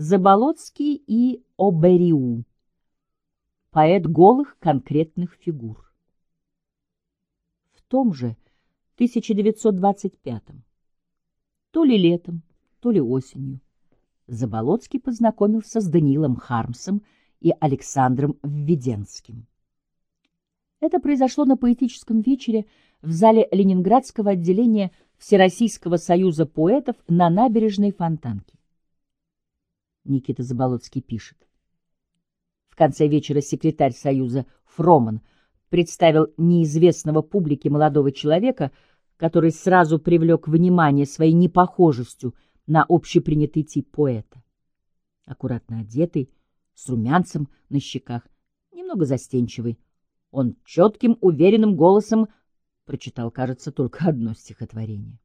Заболоцкий и Обериу. Поэт голых конкретных фигур. В том же 1925 то ли летом, то ли осенью, Заболоцкий познакомился с Даниилом Хармсом и Александром Введенским. Это произошло на поэтическом вечере в зале Ленинградского отделения Всероссийского союза поэтов на набережной Фонтанки. Никита Заболоцкий пишет. В конце вечера секретарь Союза Фроман представил неизвестного публике молодого человека, который сразу привлек внимание своей непохожестью на общепринятый тип поэта. Аккуратно одетый, с румянцем на щеках, немного застенчивый, он четким, уверенным голосом прочитал, кажется, только одно стихотворение.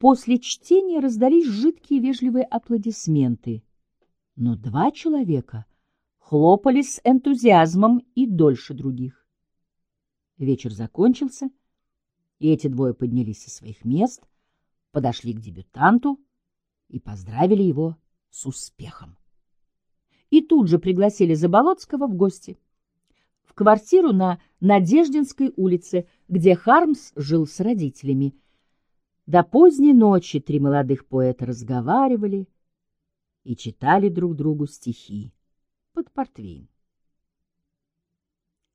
После чтения раздались жидкие вежливые аплодисменты, но два человека хлопали с энтузиазмом и дольше других. Вечер закончился, и эти двое поднялись со своих мест, подошли к дебютанту и поздравили его с успехом. И тут же пригласили Заболоцкого в гости в квартиру на Надеждинской улице, где Хармс жил с родителями. До поздней ночи три молодых поэта разговаривали и читали друг другу стихи под портвейн.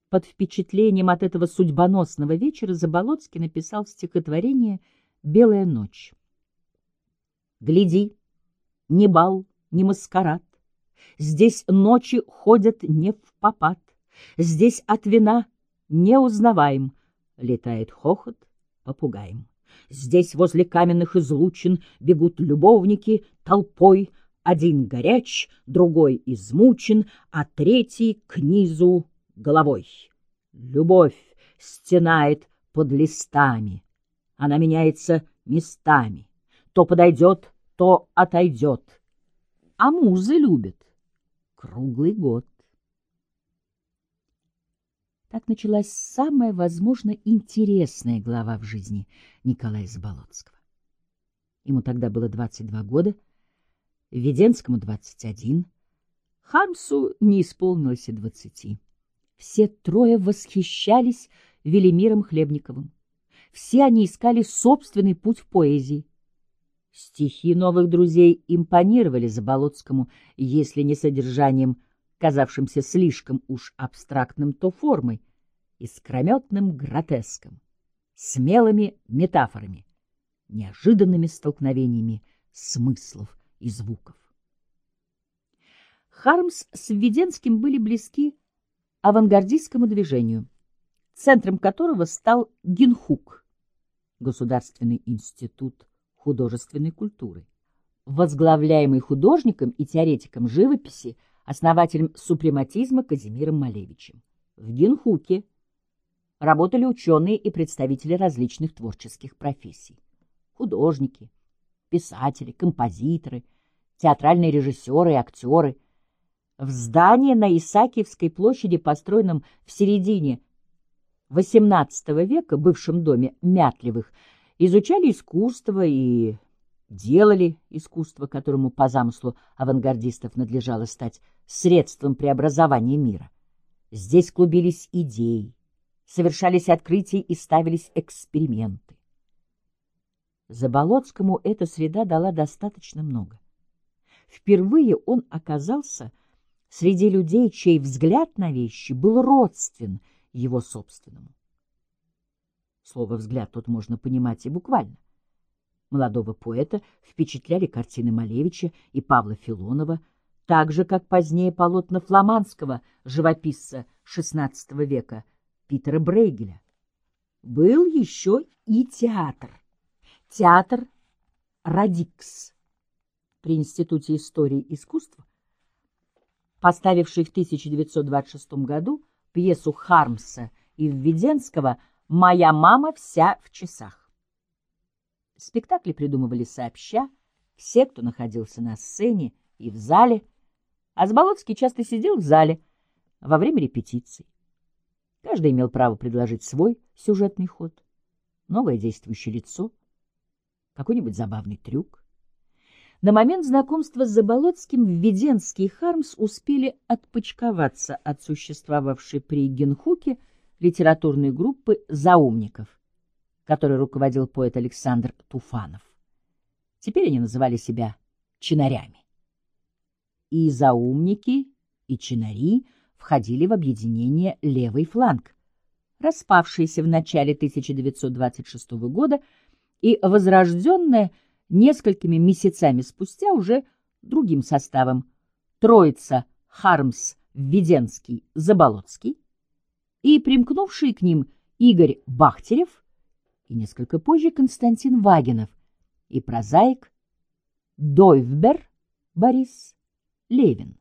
Под впечатлением от этого судьбоносного вечера Заболоцкий написал стихотворение «Белая ночь». «Гляди, ни бал, ни маскарад, здесь ночи ходят не в попад, Здесь от вина не узнаваем, летает хохот попугаем. Здесь возле каменных излучин бегут любовники толпой, один горяч, другой измучен, а третий к низу головой. Любовь стенает под листами, она меняется местами, то подойдет, то отойдет, а музы любят. Круглый год. Так началась самая, возможно, интересная глава в жизни Николая Заболоцкого. Ему тогда было 22 года, Веденскому 21, Хамсу не исполнилось и 20. Все трое восхищались Велимиром Хлебниковым. Все они искали собственный путь в поэзии. Стихи новых друзей импонировали Заболоцкому, если не содержанием казавшимся слишком уж абстрактным, то формой, искрометным гротеском, смелыми метафорами, неожиданными столкновениями смыслов и звуков. Хармс с Введенским были близки авангардистскому движению, центром которого стал Гинхук, Государственный институт художественной культуры, возглавляемый художником и теоретиком живописи основателем супрематизма Казимиром Малевичем. В Гинхуке работали ученые и представители различных творческих профессий. Художники, писатели, композиторы, театральные режиссеры и актеры. В здании на Исаакиевской площади, построенном в середине XVIII века, бывшем доме Мятлевых, изучали искусство и делали искусство, которому по замыслу авангардистов надлежало стать средством преобразования мира. Здесь клубились идеи, совершались открытия и ставились эксперименты. Заболоцкому эта среда дала достаточно много. Впервые он оказался среди людей, чей взгляд на вещи был родствен его собственному. Слово «взгляд» тут можно понимать и буквально. Молодого поэта впечатляли картины Малевича и Павла Филонова, так же, как позднее полотна фламандского живописца XVI века Питера Брейгеля. Был еще и театр. Театр «Радикс» при Институте истории искусства, поставивший в 1926 году пьесу Хармса и Введенского «Моя мама вся в часах». Спектакли придумывали сообща, все, кто находился на сцене и в зале, а Заболоцкий часто сидел в зале во время репетиций. Каждый имел право предложить свой сюжетный ход, новое действующее лицо, какой-нибудь забавный трюк. На момент знакомства с Заболоцким Введенский и Хармс успели отпочковаться от существовавшей при Генхуке литературной группы «Заумников», которой руководил поэт Александр Туфанов. Теперь они называли себя чинарями. И заумники, и чинари входили в объединение «Левый фланг», распавшееся в начале 1926 года и возрожденное несколькими месяцами спустя уже другим составом Троица, Хармс, Введенский, Заболоцкий и примкнувшие к ним Игорь Бахтерев и несколько позже Константин Вагинов и прозаик Дойвбер Борис Левин.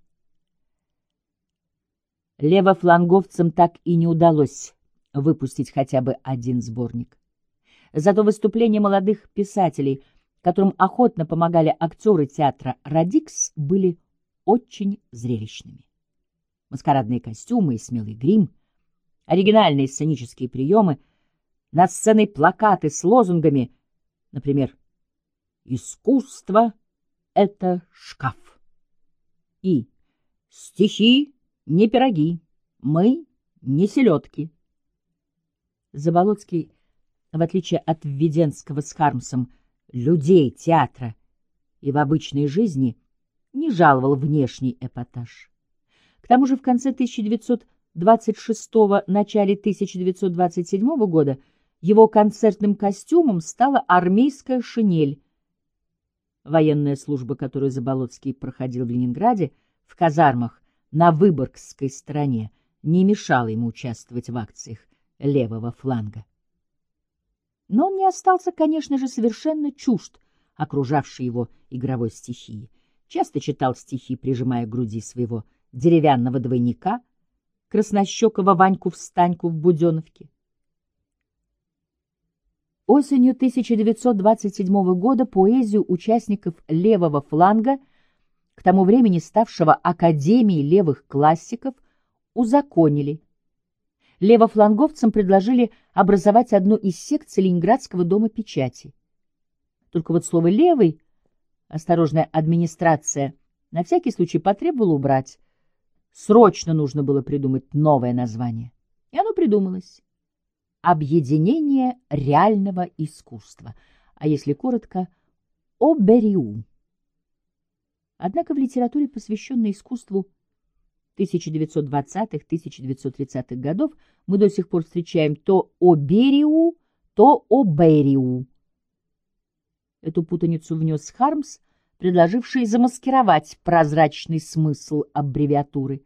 Левофланговцам так и не удалось выпустить хотя бы один сборник. Зато выступления молодых писателей, которым охотно помогали актеры театра «Радикс», были очень зрелищными. Маскарадные костюмы и смелый грим, оригинальные сценические приемы, на сценой плакаты с лозунгами, например, «Искусство — это шкаф» и «Стихи не пироги, мы не селедки». Заболоцкий в отличие от Введенского с Хармсом, людей театра и в обычной жизни, не жаловал внешний эпатаж. К тому же в конце 1926 начале 1927 года его концертным костюмом стала армейская шинель. Военная служба, которую Заболоцкий проходил в Ленинграде, в казармах на Выборгской стороне, не мешала ему участвовать в акциях левого фланга. Но он не остался, конечно же, совершенно чужд окружавшей его игровой стихии. Часто читал стихи, прижимая к груди своего деревянного двойника, краснощекого Ваньку-встаньку в Буденовке. Осенью 1927 года поэзию участников левого фланга, к тому времени ставшего Академией левых классиков, узаконили – левофланговцам предложили образовать одну из секций Ленинградского дома печати. Только вот слово «левый» осторожная администрация на всякий случай потребовала убрать. Срочно нужно было придумать новое название. И оно придумалось. Объединение реального искусства, а если коротко, ОБЕРИУ. Однако в литературе, посвященной искусству, 1920-1930-х годов мы до сих пор встречаем то Обериу, то Обериу. Эту путаницу внес Хармс, предложивший замаскировать прозрачный смысл аббревиатуры,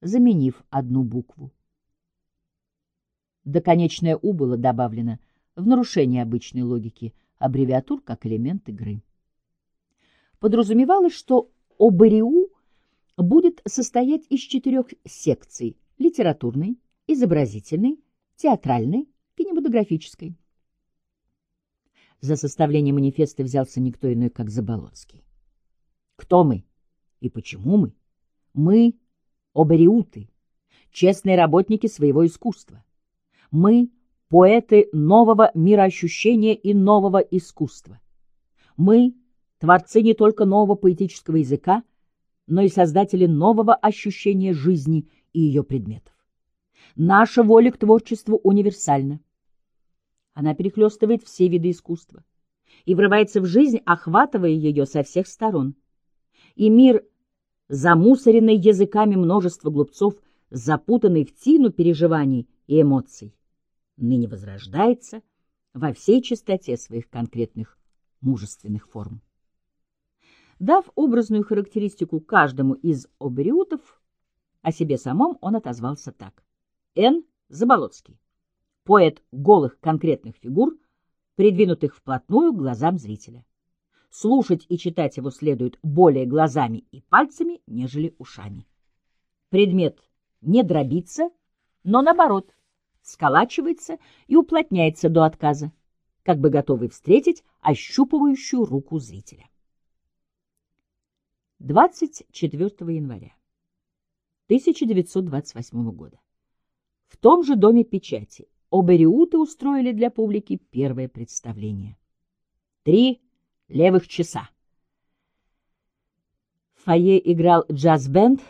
заменив одну букву. Доконечное «у» было добавлено в нарушение обычной логики аббревиатур как элемент игры. Подразумевалось, что Обериу — будет состоять из четырех секций – литературной, изобразительной, театральной, кинематографической. За составление манифеста взялся никто иной, как Заболоцкий. Кто мы и почему мы? Мы – обериуты, честные работники своего искусства. Мы – поэты нового мироощущения и нового искусства. Мы – творцы не только нового поэтического языка, но и создатели нового ощущения жизни и ее предметов. Наша воля к творчеству универсальна. Она перехлестывает все виды искусства и врывается в жизнь, охватывая ее со всех сторон. И мир, замусоренный языками множества глупцов, запутанный в тину переживаний и эмоций, ныне возрождается во всей чистоте своих конкретных мужественных форм. Дав образную характеристику каждому из обериутов, о себе самом он отозвался так. Н. Заболоцкий. Поэт голых конкретных фигур, придвинутых вплотную к глазам зрителя. Слушать и читать его следует более глазами и пальцами, нежели ушами. Предмет не дробится, но наоборот, сколачивается и уплотняется до отказа, как бы готовый встретить ощупывающую руку зрителя. 24 января 1928 года. В том же Доме печати Обериуты устроили для публики первое представление. Три левых часа. В фойе играл джаз-бенд,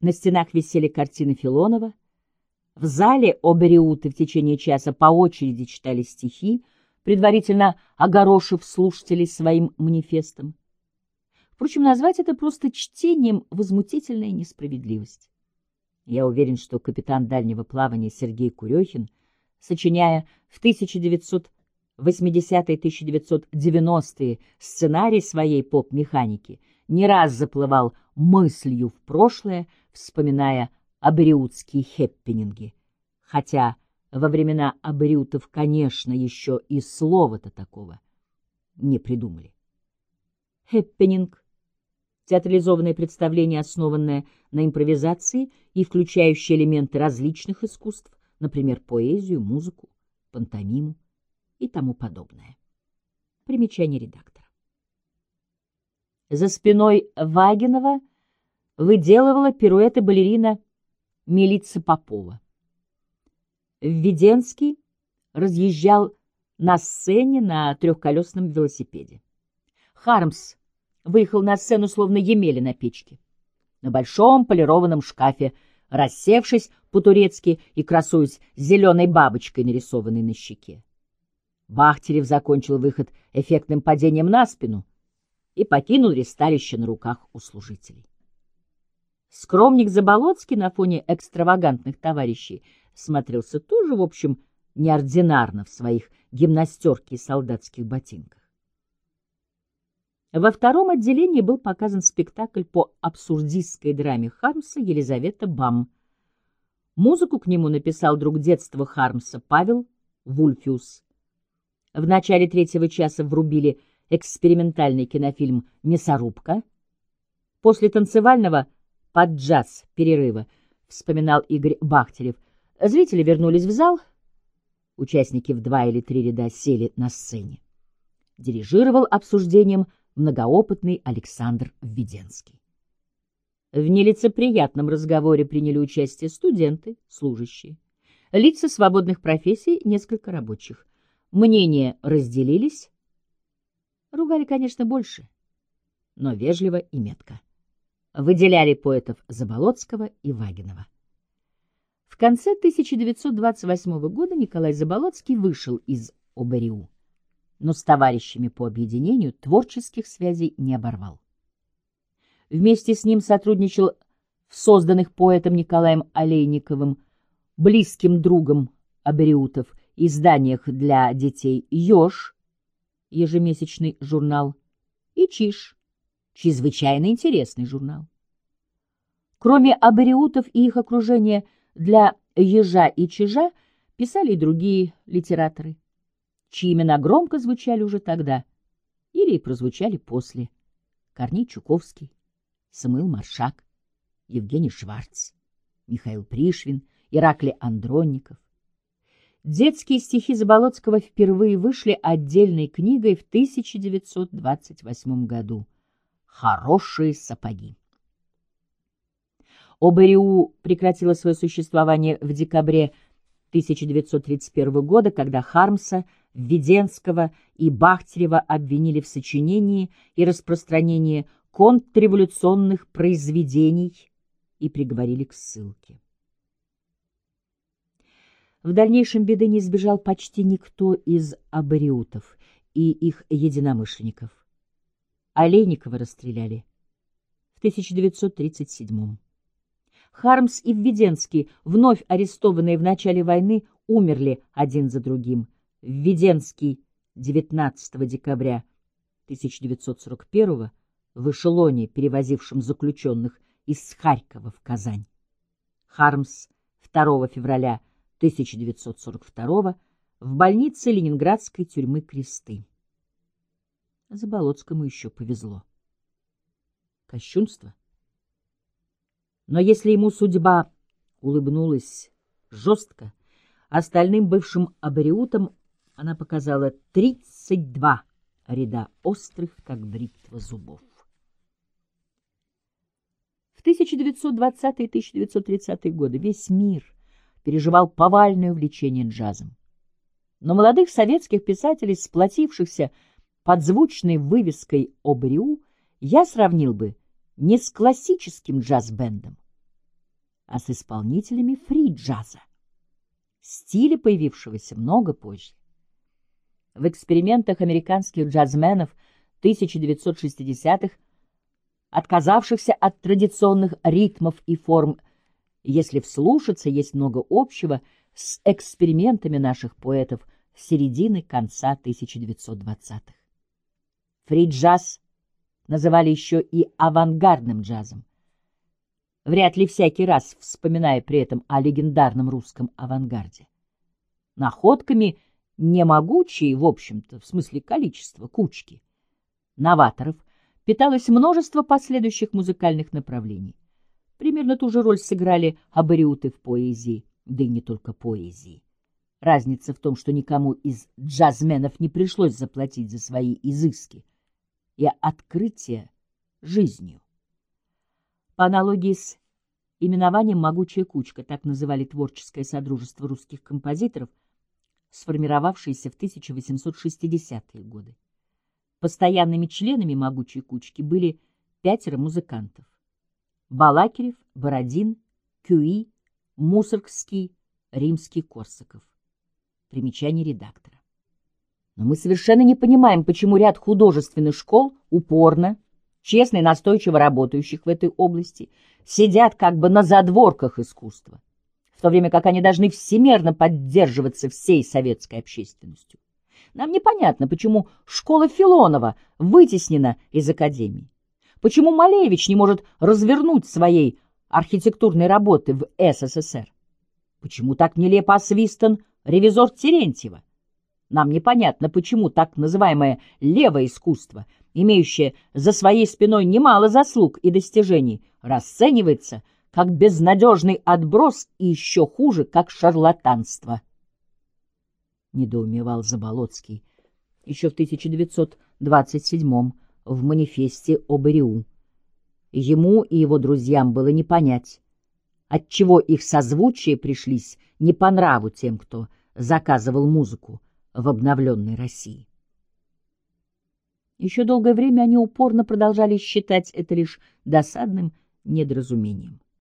на стенах висели картины Филонова, в зале обериуты в течение часа по очереди читали стихи, предварительно огорошив слушателей своим манифестом. Впрочем, назвать это просто чтением — возмутительная несправедливость. Я уверен, что капитан дальнего плавания Сергей Курехин, сочиняя в 1980-1990-е сценарий своей поп-механики, не раз заплывал мыслью в прошлое, вспоминая абриутские хеппининги. Хотя во времена абриутов, конечно, еще и слова-то такого не придумали. Хеппининг — театрализованное представление, основанное на импровизации и включающее элементы различных искусств, например, поэзию, музыку, пантомиму и тому подобное. Примечание редактора. За спиной Вагинова выделывала пируэты балерина Милица Попова. Введенский разъезжал на сцене на трехколесном велосипеде. Хармс выехал на сцену, словно Емеля на печке. На большом полированном шкафе, рассевшись по-турецки и красуясь зеленой бабочкой, нарисованной на щеке. Бахтерев закончил выход эффектным падением на спину и покинул ресталище на руках у служителей. Скромник Заболоцкий на фоне экстравагантных товарищей смотрелся тоже, в общем, неординарно в своих гимнастерке и солдатских ботинках. Во втором отделении был показан спектакль по абсурдистской драме Хармса «Елизавета Бам». Музыку к нему написал друг детства Хармса Павел Вульфиус. В начале третьего часа врубили экспериментальный кинофильм «Мясорубка». После танцевального под джаз перерыва, вспоминал Игорь Бахтерев, зрители вернулись в зал, участники в два или три ряда сели на сцене. Дирижировал обсуждением многоопытный Александр Введенский. В нелицеприятном разговоре приняли участие студенты, служащие, лица свободных профессий, несколько рабочих. Мнения разделились. Ругали, конечно, больше, но вежливо и метко. Выделяли поэтов Заболоцкого и Вагинова. В конце 1928 года Николай Заболоцкий вышел из ОБРИУ но с товарищами по объединению творческих связей не оборвал. Вместе с ним сотрудничал в созданных поэтом Николаем Олейниковым, близким другом Абериутов, изданиях для детей «Еж», ежемесячный журнал, и «Чиж», чрезвычайно интересный журнал. Кроме абориутов и их окружения, для «Ежа» и «Чижа» писали и другие литераторы чьи имена громко звучали уже тогда или прозвучали после. Корней Чуковский, Самуил Маршак, Евгений Шварц, Михаил Пришвин, Ираклий Андронников. Детские стихи Заболоцкого впервые вышли отдельной книгой в 1928 году «Хорошие сапоги». ОБРУ прекратило свое существование в декабре 1931 года, когда Хармса Введенского и Бахтерева обвинили в сочинении и распространении контрреволюционных произведений и приговорили к ссылке. В дальнейшем беды не избежал почти никто из абориутов и их единомышленников. Олейникова расстреляли в 1937 Хармс и Введенский, вновь арестованные в начале войны, умерли один за другим – Введенский 19 декабря 1941 в эшелоне, перевозившем заключенных из Харькова в Казань. Хармс 2 февраля 1942 в больнице Ленинградской тюрьмы Кресты. Заболоцкому еще повезло. Кощунство. Но если ему судьба улыбнулась жестко, остальным бывшим абориутам она показала 32 ряда острых, как бритва зубов. В 1920-1930-е годы весь мир переживал повальное увлечение джазом. Но молодых советских писателей, сплотившихся под звучной вывеской «Обрю», я сравнил бы не с классическим джаз-бендом, а с исполнителями фри-джаза, стиля, появившегося много позже. В экспериментах американских джазменов 1960-х, отказавшихся от традиционных ритмов и форм, если вслушаться, есть много общего с экспериментами наших поэтов середины конца 1920-х. Фри-джаз называли еще и авангардным джазом. Вряд ли всякий раз вспоминая при этом о легендарном русском авангарде. Находками не могучие, в общем-то, в смысле количества, кучки. Новаторов питалось множество последующих музыкальных направлений. Примерно ту же роль сыграли абориуты в поэзии, да и не только поэзии. Разница в том, что никому из джазменов не пришлось заплатить за свои изыски и открытие жизнью. По аналогии с именованием «могучая кучка», так называли творческое содружество русских композиторов, сформировавшееся в 1860-е годы. Постоянными членами «могучей кучки» были пятеро музыкантов. Балакирев, Бородин, Кюи, Мусоргский, Римский-Корсаков. Примечание редактора. Но мы совершенно не понимаем, почему ряд художественных школ упорно, честно и настойчиво работающих в этой области, сидят как бы на задворках искусства, в то время как они должны всемерно поддерживаться всей советской общественностью. Нам непонятно, почему школа Филонова вытеснена из академии, почему Малевич не может развернуть своей архитектурной работы в СССР, почему так нелепо освистан ревизор Терентьева, нам непонятно, почему так называемое «левое искусство», имеющее за своей спиной немало заслуг и достижений, расценивается как безнадежный отброс и еще хуже, как шарлатанство. Недоумевал Заболоцкий еще в 1927 в манифесте об ИРИУ. Ему и его друзьям было не понять, отчего их созвучие пришлись не по нраву тем, кто заказывал музыку, в обновленной России. Еще долгое время они упорно продолжали считать это лишь досадным недоразумением.